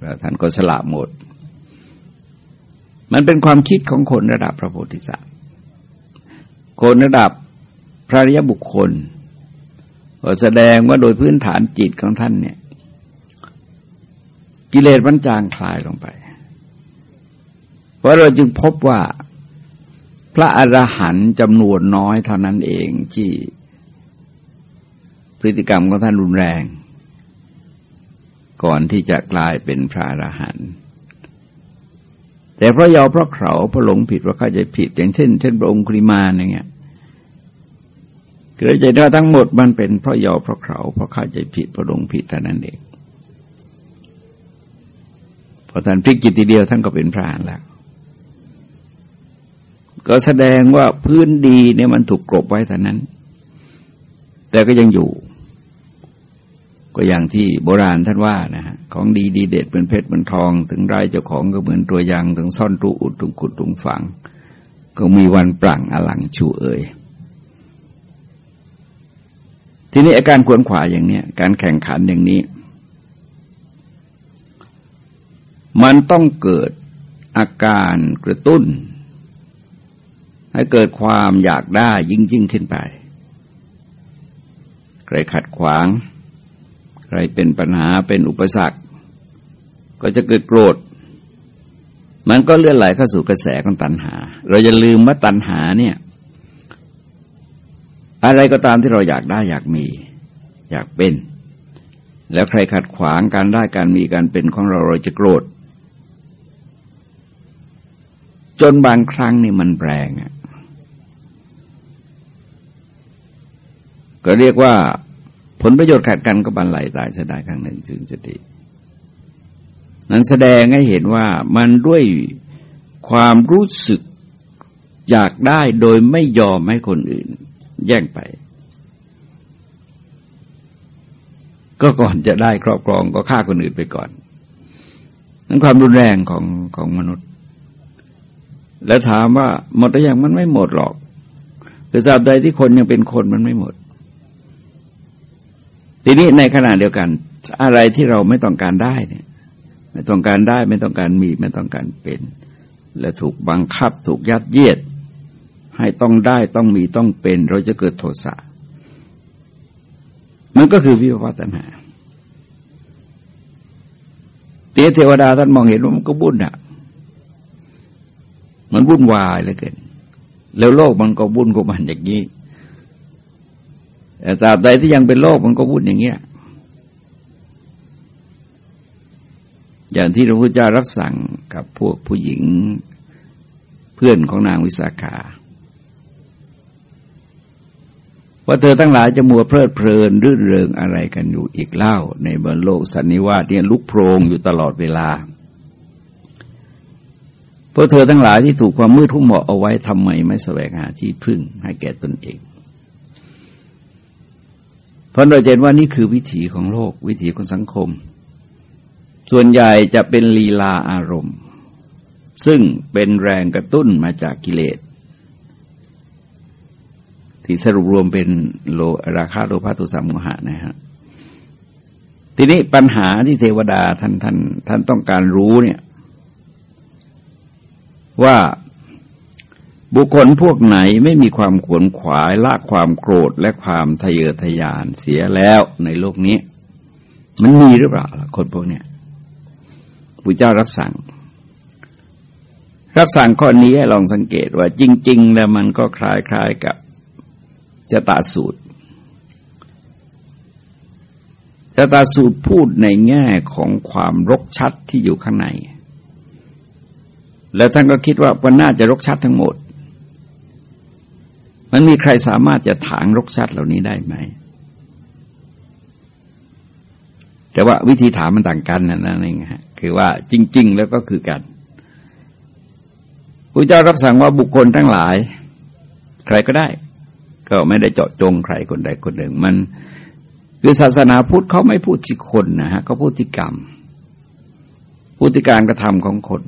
แล้วท่านก็สละหมด มันเป็นความคิดของคนระดับพระโพธิสัตว์ คนระดับพระริยบุคคลก็แสดงว่าโดยพื้นฐานจิตของท่านเนี่ย กิเลสมันจางคลายลงไป เพราะเราจึงพบว่า พระอรหันต์จำนวนน้อยเท่านั้นเองที่พฤติกรรมของท่านรุนแรง ก่อนที่จะกลายเป็นพระอรหันต์แต่เพราะยอเพราะเขาเพราะหลงผิดว่าเข้าใจผิด อย่างเช่น เช่นพระองค์คริมาอย่างเงี้ยเกิดใจว่าทั้งหมดมันเป็นเพราะยอเพราะเขาเพราะเข้าใจผิดเพราะหลงผิดเท่านั้นเองพอท่านพลิกจิตทีเดียวท่านก็เป็นพระอรหันต์แล้ว ก็แสดงว่าพื้นดีเนี่ยมันถูกกรบไว้แต่นั้น แต่ก็ยังอยู่ ก็อย่างที่โบราณท่านว่านะฮะของดีดีเด็ดเป็นเพชรเป็นทอง ถึงไรเจ้าของก็เหมือนตัวยางถึงซ่อนรูอุดถุงขุดถุงฝัง ก็มีวันปลั่งอลังชูเอ่ยทีนี้อาการขวนขวาอย่างเนี้ยการแข่งขันอย่างนี้ มันต้องเกิดอาการกระตุ้น ให้เกิดความอยากได้ยิ่งยิ่งขึ้นไป ใครขัดขวาง ใครเป็นปัญหาเป็นอุปสรรค ก็จะเกิดโกรธ มันก็เลื่อนไหลเข้าสู่กระแสของตัณหา เราจะลืมว่าตัณหาเนี่ย อะไรก็ตามที่เราอยากได้อยากมี อยากเป็น แล้วใครขัดขวางการได้การมีการเป็นของเราเราจะโกรธจนบางครั้งนี่มันแรงอะ ก็เรียกว่าผลประโยชน์ขัดกันก็บันไลตายจะได้ครั้งหนึ่งจึงจะดี นั้นแสดงให้เห็นว่ามันด้วยความรู้สึกอยากได้โดยไม่ยอมให้คนอื่น แย่งไป ก็ก่อนจะได้ครอบครองก็ฆ่าคนอื่นไปก่อน นั้นความรุนแรงของของมนุษย์ แล้วถามว่าหมดหรือยังมันไม่หมดหรอกคือตราบใดที่คนยังเป็นคนมันไม่หมด ทีนี้ในขณะเดียวกัน อะไรที่เราไม่ต้องการได้เนี่ย ไม่ต้องการได้ไม่ต้องการมีไม่ต้องการเป็น และถูกบังคับถูกยัดเยียด ให้ต้องได้ต้องมีต้องเป็น เราจะเกิดโทสะมันก็คือวิวัฒนาเตียเทวดาท่านมองเห็นว่ามันก็บุ่นอะมันวุ่นวายเหลือเกินแล้วโลกมันก็วุ่นกับมันอย่างนี้ แต่ตราบใดที่ยังเป็นโลกมันก็วุ่นอย่างเงี้ย อย่างที่พระพุทธเจ้ารับสั่งกับพวกผู้หญิงเพื่อนของนางวิสาขาว่าเธอทั้งหลายจะมัวเพลิดเพลินรื่นเริงอะไรกันอยู่อีกเล่า ในบนโลกสันนิวาสเนี่ยลุกโพรงอยู่ตลอดเวลาพราะเธอทั้งหลายที่ถูกความมืดทุ่มเหมาะเอาไว้ทำไมไม่แสวงหาที่พึ่งให้แก่ตนเอง เพราะเราเห็นว่านี่คือวิถีของโลก วิถีของสังคม ส่วนใหญ่จะเป็นลีลาอารมณ์ ซึ่งเป็นแรงกระตุ้นมาจากกิเลสที่สรุปรวมเป็นโลราคาโลภะตุสัมโมหะนะฮะทีนี้ปัญหาที่เทวดาท่านท่านท่านต้องการรู้เนี่ย ว่า บุคคลพวกไหนไม่มีความขวนขวายละความโกรธและความทะเยอทะยานเสียแล้วในโลกนี้ มันมีหรือเปล่าล่ะคนพวกเนี้ยพระเจ้ารับสั่ง รับสั่งข้อนี้ให้ลองสังเกตว่าจริง ๆ แล้วมันก็คล้ายๆกับจตาสูตรจตาสูตรพูดในแง่ของความรกชัดที่อยู่ข้างใน แล้วท่านก็คิดว่ามันน่าจะรกชัดทั้งหมด มันมีใครสามารถจะถางรกชัดเหล่านี้ได้ไหม แต่ว่าวิธีถามมันต่างกันนั่นเองฮะคือว่าจริง ๆ แล้วก็คือกันพระเจ้ารับสั่งว่าบุคคลทั้งหลาย ใครก็ได้ ก็ไม่ได้เจาะจงใครคนใดคนหนึ่ง มันคือศาสนาพุทธเขาไม่พูดที่คนนะฮะเขาพูดที่กรรมพูดที่การกระทำของคน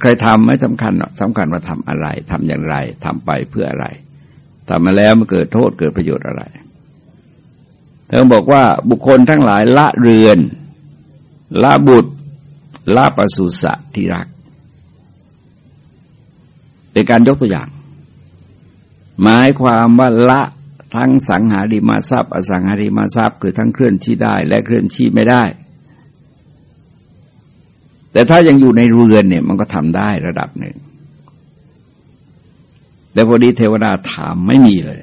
ใครทำไม่สำคัญหรอกสำคัญว่าทำอะไรทำอย่างไรทำไปเพื่ออะไรทำมาแล้วมันเกิดโทษเกิดประโยชน์อะไรเธอบอกว่าบุคคลทั้งหลายละเรือน ละบุตร ละปศุสัตว์ที่รัก เป็นการยกตัวอย่าง หมายความว่าละทั้งสังหาริมาทรัพย์ อสังหาริมาทรัพย์ คือทั้งเคลื่อนที่ได้และเคลื่อนที่ไม่ได้ แต่ถ้ายังอยู่ในเรือนเนี่ย มันก็ทำได้ระดับหนึ่ง แต่พอดีเทวดาถามไม่มีเลย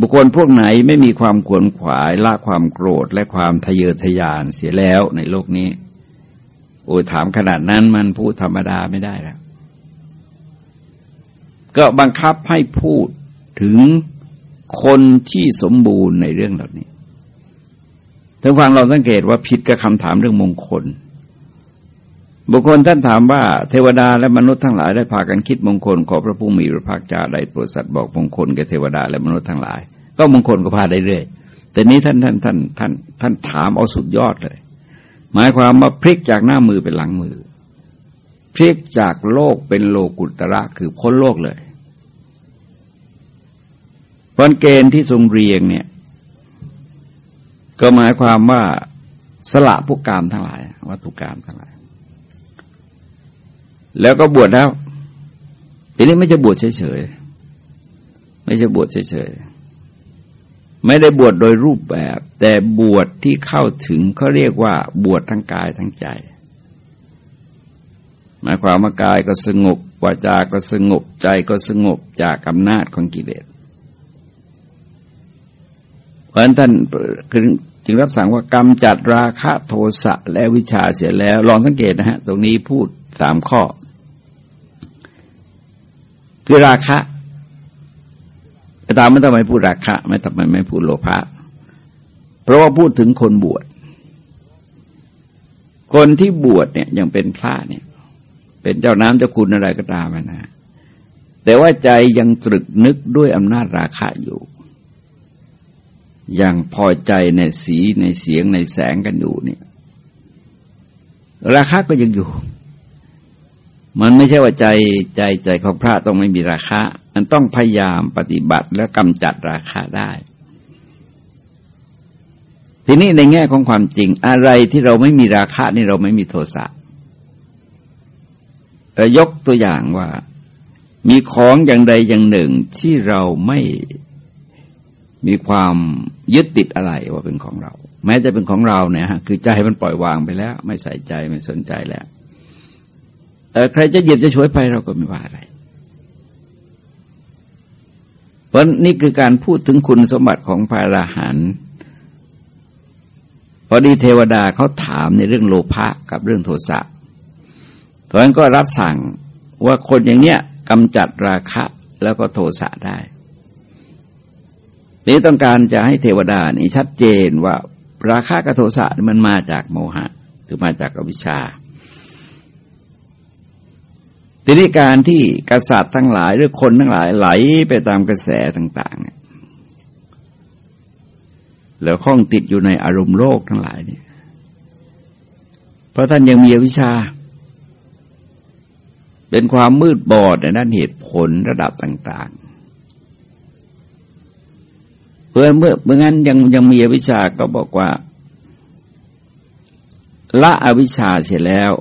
บุคคลพวกไหนไม่มีความขวนขวายละความโกรธและความทะเยอทะยานเสียแล้วในโลกนี้ โอ้ยถามขนาดนั้นมันพูดธรรมดาไม่ได้แล้ว ก็บังคับให้พูดถึงคนที่สมบูรณ์ในเรื่องเหล่านี้ถ้าฟังเราสังเกตว่าผิดกับคำถามเรื่องมงคล บุคคลท่านถามว่าเทวดาและมนุษย์ทั้งหลายได้พากันคิดมงคลขอพระผู้มีพระภาคเจ้าได้โปรดสัตว์บอกมงคลแก่เทวดาและมนุษย์ทั้งหลาย ก็มงคลก็พาได้เรื่อยแต่นี้ท่านท่านท่านท่านท่านถามเอาสุดยอดเลย หมายความว่าพลิกจากหน้ามือเป็นหลังมือ พลิกจากโลกเป็นโลกุตระคือพ้นโลกเลยผลเกณฑ์ที่ทรงเรียงเนี่ย ก็หมายความว่าสละพวกกามทั้งหลายวัตถุกามทั้งหลาย แล้วก็บวชแล้ว ทีนี้ไม่จะบวชเฉยๆ ไม่ใช่บวชเฉยๆ ไม่ได้บวชโดยรูปแบบ แต่บวชที่เข้าถึงเขาเรียกว่าบวชทั้งกายทั้งใจ หมายความว่ากายก็สงบวาจาก็สงบใจก็สงบจากอำนาจของกิเลส เพราะฉะนั้นท่านจึงรับสั่งว่ากรรมจัดราคะโทสะและวิชาเสียแล้ว ลองสังเกตนะฮะ ตรงนี้พูดสามข้อ คือราคะถามไม่ทำไมพูดราคะ ไม่ทำไมไม่พูดโลภะเพราะว่าพูดถึงคนบวช คนที่บวชเนี่ยยังเป็นพระเนี่ย เป็นเจ้าน้ำเจ้าคุณอะไรก็ตามนะ แต่ว่าใจยังตรึกนึกด้วยอำนาจราคะอยู่ ยังพอใจในสีในเสียงในแสงกันอยู่เนี่ย ราคาก็ยังอยู่ มันไม่ใช่ว่าใจใจใจของพระต้องไม่มีราคามันต้องพยายามปฏิบัติและกำจัดราคาได้ ทีนี้ในแง่ของความจริง อะไรที่เราไม่มีราคานี่เราไม่มีโทสะยกตัวอย่างว่า มีของอย่างใดอย่างหนึ่งที่เราไม่มีความยึดติดอะไรว่าเป็นของเรา แม้จะเป็นของเราเนี่ยฮะคือใจมันปล่อยวางไปแล้ว ไม่ใส่ใจไม่สนใจแล้ว ใครจะหยิบจะช่วยไปเราก็ไม่ว่าอะไร เพราะนี่คือการพูดถึงคุณสมบัติของพระอราหันต์พอดีเทวดาเขาถามในเรื่องโลภะกับเรื่องโทสะเพราะฉะนั้นก็รับสั่งว่าคนอย่างเนี้ยกำจัดราคะแล้วก็โทสะได้นี้ต้องการจะให้เทวดานี่ชัดเจนว่าราคะกับโทสะมันมาจากโมหะ คือมาจากอวิชชา ทีนี้การที่กษัตริย์ทั้งหลายหรือคนทั้งหลายไหลไปตามกระแสต่างๆเนี่ยแล้วข้องติดอยู่ในอารมณ์โลกทั้งหลายเนี่ย เพราะท่านยังมีวิชา เป็นความมืดบอดในด้านเหตุผลระดับต่าง ๆ เพื่อเมื่อเมื่องั้นยังยังมีอวิชชาก็บอกว่า ละอวิชชาเสร็จแล้ว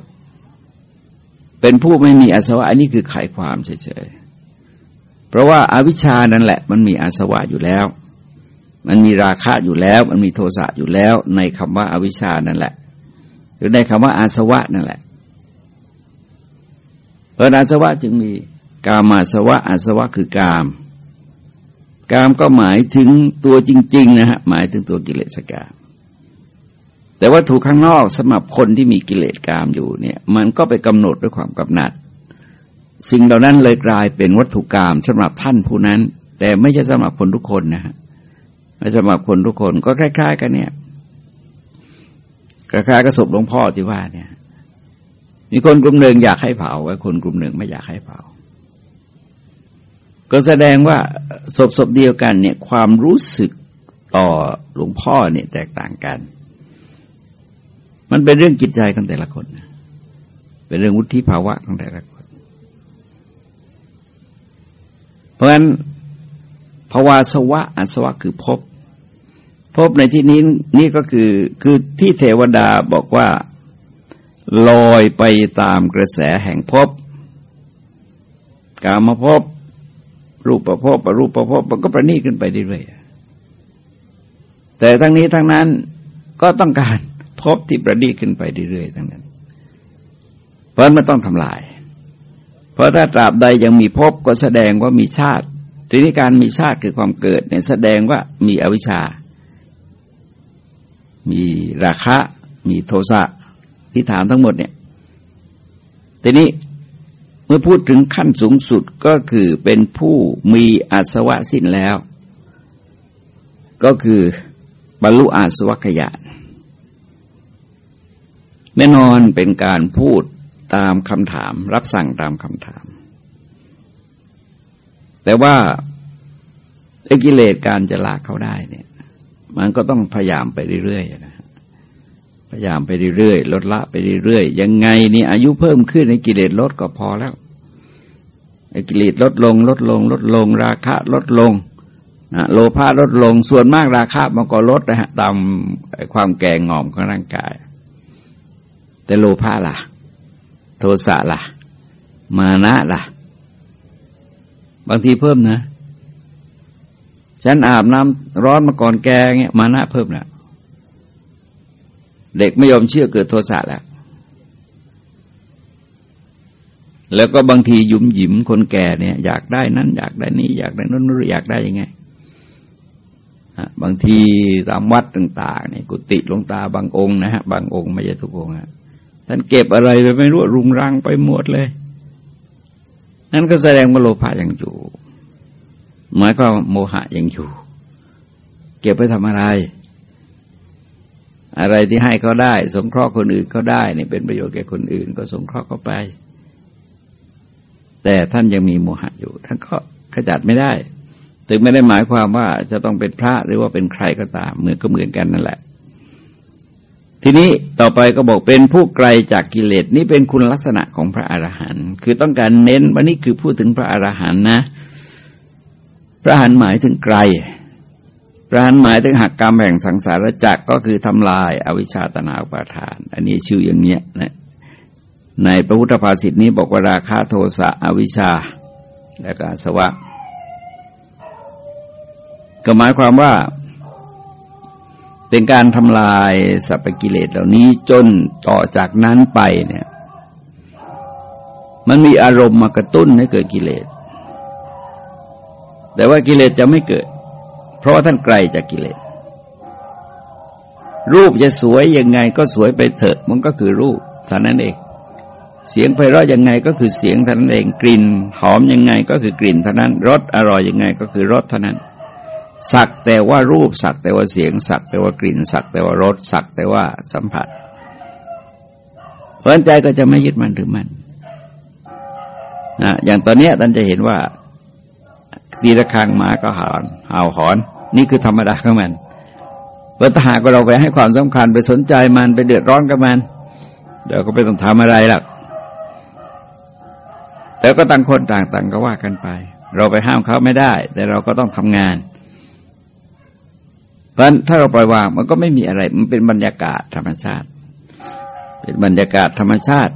เป็นผู้ไม่มีอาสวะอันนี้คือไขความเฉยๆ เพราะว่าอาวิชานั่นแหละ มันมีอาสวะอยู่แล้ว มันมีราคะอยู่แล้ว มันมีโทสะอยู่แล้ว ในคำว่าอาวิชานั่นแหละ หรือในคำว่าอาสวะนั่นแหละเพราะอาสวะจึงมีกามาสวะอาสวะคือกาม กามก็หมายถึงตัวจริง ๆ นะฮะหมายถึงตัวกิเลสกาม แต่ว่าถูกข้างนอกสำหรับคนที่มีกิเลสกามอยู่เนี่ย มันก็ไปกำหนดด้วยความกำหนัด สิ่งเหล่านั้นเลยกลายเป็นวัตถุกรรมสำหรับท่านผู้นั้น แต่ไม่ใช่สำหรับคนทุกคนนะฮะไม่สำหรับคนทุกคนก็คล้ายๆ กันเนี่ยคล้ายๆกับศพหลวงพ่อที่ว่าเนี่ย มีคนกลุ่มหนึ่งอยากให้เผาไว้คนกลุ่มหนึ่งไม่อยากให้เผา ก็แสดงว่าศพศพเดียวกันเนี่ย ความรู้สึกต่อหลวงพ่อเนี่ยแตกต่างกัน มันเป็นเรื่องจิตใจของแต่ละคนเป็นเรื่องวุฒิภาวะของแต่ละคน เพราะฉะนั้นภาวะสวะอัสวะคือพบ พบในที่นี้นี่ก็คือคือที่เทวดาบอกว่าลอยไปตามกระแสแห่งพบกามาพบรูปประพบประรูปประพบมันก็ประนีขึ้นไปเรื่อยๆแต่ทั้งนี้ทั้งนั้นก็ต้องการ พบที่ประนีขึ้นไปเรื่อยๆทั้งนั้น เพราะมันต้องทำลาย เพราะถ้าตราบใดยังมีพบก็แสดงว่ามีชาติ ทีนี้การมีชาติคือความเกิดเนี่ยแสดงว่ามีอวิชชา มีราคะ มีโทสะที่ถามทั้งหมดเนี่ยทีนี้เมื่อพูดถึงขั้นสูงสุดก็คือเป็นผู้มีอาสวะสิ้นแล้ว ก็คือบรรลุอาสวะขยาน แน่นอนเป็นการพูดตามคำถาม รับสั่งตามคำถาม แต่ว่ากิเลสการจะละเขาได้เนี่ย มันก็ต้องพยายามไปเรื่อยๆนะพยายามไปเรื่อยๆลดละไปเรื่อยๆยังไงนี่อายุเพิ่มขึ้นในกิเลสลดก็พอแล้วกิเลสลดลง ลดลง ลดลง ราคะลดลงนะโลภะลดลงส่วนมากราคะมันก็ลดนะฮะตามความแก่งอมของร่างกาย แต่โลภะล่ะ โทสะล่ะ มานะล่ะ บางทีเพิ่มนะ ฉันอาบน้ำร้อนมาก่อนแกเงี้ยมานะเพิ่มแล้วเด็กไม่ยอมเชื่อเกิดโทสะแล้วแล้วก็บางทียุ่มหยิมคนแก่เนี่ย อยากได้นั้น อยากได้นี้ อยากได้นั้นอยากได้ยังไงบางทีตามวัดต่างๆเนี่ยกุฏิหลวงตาบางองค์นะฮะบางองค์ไม่ใช่ทุกองค์ะ ท่านเก็บอะไรไปไม่รู้รุงรังไปหมดเลย นั่นก็แสดงว่าโลภะยังอยู่ หมายก็โมหะยังอยู่ เก็บไปทำอะไร อะไรที่ให้เขาได้ สงเคราะห์คนอื่นเขาได้นี่เป็นประโยชน์แก่คนอื่น ก็สงเคราะห์เขาไป แต่ท่านยังมีโมหะอยู่ ท่านก็ขจัดไม่ได้ ถึงไม่ได้หมายความว่าจะต้องเป็นพระหรือว่าเป็นใครก็ตามเหมือนก็เหมือนกันนั่นแหละ ทีนี้ต่อไปก็บอกเป็นผู้ไกลจากกิเลสนี่เป็นคุณลักษณะของพระอรหันต์คือต้องการเน้นว่านี่คือพูดถึงพระอรหันต์นะ พระอรหันต์หมายถึงไกล พระอรหันต์หมายถึงหักกรรมแห่งสังสารจักรก็คือทำลายอวิชชาตนาอุปาทาน อันนี้ชื่ออย่างเนี้ยนะในพระพุทธภาษิตนี้บอกว่าราคะโทสะอวิชชา และก็สวะก็หมายความว่า เป็นการทำลายสัพพกิเลสเหล่านี้จนต่อจากนั้นไปเนี่ย มันมีอารมณ์มากระตุ้นให้เกิดกิเลส แต่ว่ากิเลสจะไม่เกิด เพราะว่าท่านไกลจากกิเลส รูปจะสวยยังไงก็สวยไปเถอะ มันก็คือรูปเท่านั้นเอง เสียงไพเราะยังไงก็คือเสียงเท่านั้นเอง กลิ่นหอมยังไงก็คือกลิ่นเท่านั้น รสอร่อยยังไงก็คือรสเท่านั้น สักแต่ว่ารูปสักแต่ว่าเสียงสักแต่ว่ากลิ่นสักแต่ว่ารสสักแต่ว่าสัมผัส เพราะใจก็จะไม่ยึดมันถือมันนะอย่างตอนนี้ท่านจะเห็นว่าตีระฆังหมาก็หอนเห่าหอน นี่คือธรรมดาของมันเมื่อถ้าหากเราไปให้ความสำคัญไปสนใจมันไปเดือดร้อนกับมันเดี๋ยวก็ไม่ต้องทำอะไรหรอกแต่ก็ต่างคนต่างต่างก็ว่ากันไป เราไปห้ามเขาไม่ได้ แต่เราก็ต้องทำงาน ราะถ้าเราปล่อยวางมันก็ไม่มีอะไร มันเป็นบรรยากาศธรรมชาติ เป็นบรรยากาศธรรมชาติ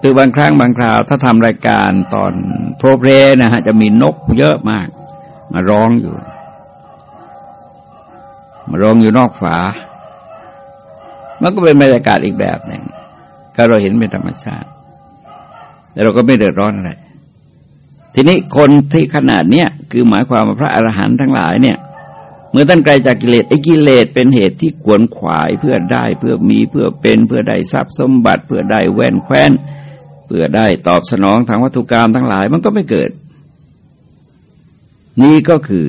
คือบางครั้งบางคราวถ้าทำรายการตอนโปรเพลนะฮะจะมีนกเยอะมาก มาร้องอยู่ มาร้องอยู่นอกฝา มันก็เป็นบรรยากาศอีกแบบหนึ่งถ้าเราเห็นเป็นธรรมชาติ แต่เราก็ไม่เดือดร้อนอะไร ทีนี้คนที่ขนาดเนี้ยคือหมายความว่าพระอรหันต์ทั้งหลายเนี่ย เมื่อท่านไกลจากกิเลสไอ้กิเลสเป็นเหตุที่ขวนขวายเพื่อได้เพื่อมีเพื่อเป็นเพื่อได้ทรัพย์สมบัติ เพื่อได้แว่นแคว้น เพื่อได้ตอบสนองทางวัตถุกรรมทั้งหลายมันก็ไม่เกิด นี่ก็คือ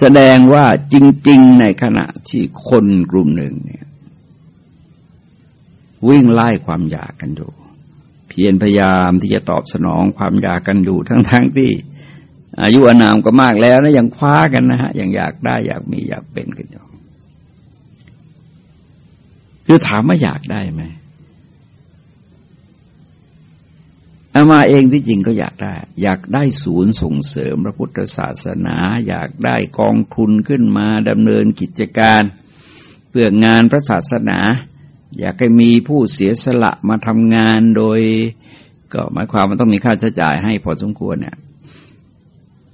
แสดงว่าจริง ๆ ในขณะที่คนกลุ่มหนึ่งเนี่ยวิ่งไล่ความอยากกันอยู่ พียรพยายามที่จะตอบสนองความอยากกันอยู่ทั้งๆทที่ อายุอานามก็มากแล้วนะยังคว้ากันนะฮะยังอยากได้อยากมีอยากเป็นกันอยู่คือถามว่าอยากได้ไหมอามาเองที่จริงก็อยากได้ อยากได้ศูนย์ส่งเสริมพระพุทธศาสนา อยากได้กองทุนขึ้นมาดำเนินกิจการ เพื่องานพระศาสนา อยากให้มีผู้เสียสละมาทำงานโดย ก็หมายความมันต้องมีค่าใช้จ่ายให้พอสมควรเนี่ย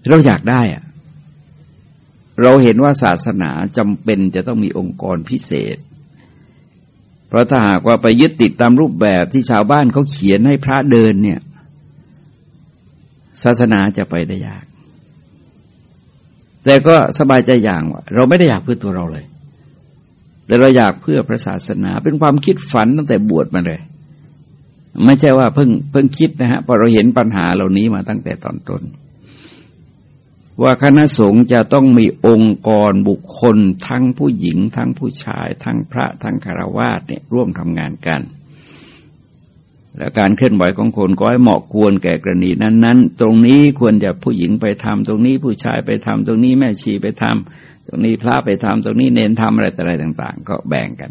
เราอยากได้อะเราเห็นว่าศาสนาจำเป็นจะต้องมีองค์กรพิเศษ เพราะถ้าหากว่าไปยึดติดตามรูปแบบที่ชาวบ้านเขาเขียนให้พระเดินเนี่ย ศาสนาจะไปได้ยาก แต่ก็สบายใจอย่างว่าเราไม่ได้อยากเพื่อตัวเราเลย แต่เราอยากเพื่อพระศาสนา เป็นความคิดฝันตั้งแต่บวชมาเลย ไม่ใช่ว่าเพิ่งเพิ่งคิดนะฮะพอเราเห็นปัญหาเหล่านี้มาตั้งแต่ตอนต้น ว่าคณะสงฆ์จะต้องมีองค์กรบุคคล ทั้งผู้หญิง ทั้งผู้ชาย ทั้งพระทั้งคารวาสเนี่ยร่วมทำงานกันและการเคลื่อนไหวของคนก็ให้เหมาะควรแก่กรณีนั้น ๆ ตรงนี้ควรจะผู้หญิงไปทำตรงนี้ผู้ชายไปทำตรงนี้แม่ชีไปทำ ตรงนี้พระไปทำตรงนี้เน้นทำอะไรต่อะไรต่าง ๆ ก็แบ่งกัน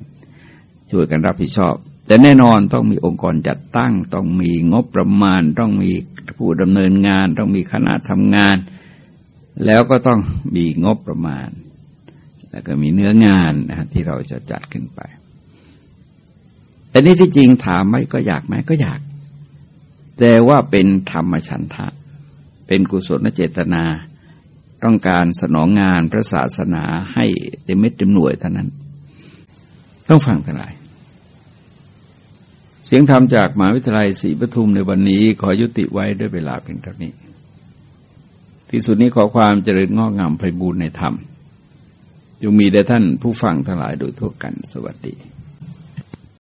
ช่วยกันรับผิดชอบ แต่แน่นอนต้องมีองค์กรจัดตั้ง ต้องมีงบประมาณ ต้องมีผู้ดำเนินงาน ต้องมีคณะทำงาน แล้วก็ต้องมีงบประมาณ แล้วก็มีเนื้องานนะที่เราจะจัดขึ้นไปแต่นี้ที่จริงถามไหมก็อยากไหมก็อยาก แต่ว่าเป็นธรรมชันทะ เป็นกุศลเจตนา ต้องการสนองงานพระศาสนาให้เต็มเม็ดเต็มหน่วยเท่านั้น ต้องฟังทั้งหลาย เสียงธรรมจากมหาวิทยาลัยศรีปทุมในวันนี้ขอยุติไว้ด้วยเวลาเพียงเท่านี้ ที่สุดนี้ขอความเจริญงอกงามไพบูรณ์ในธรรมจงมีแด่ท่านผู้ฟังทั้งหลายโดยทั่วกันสวัสดี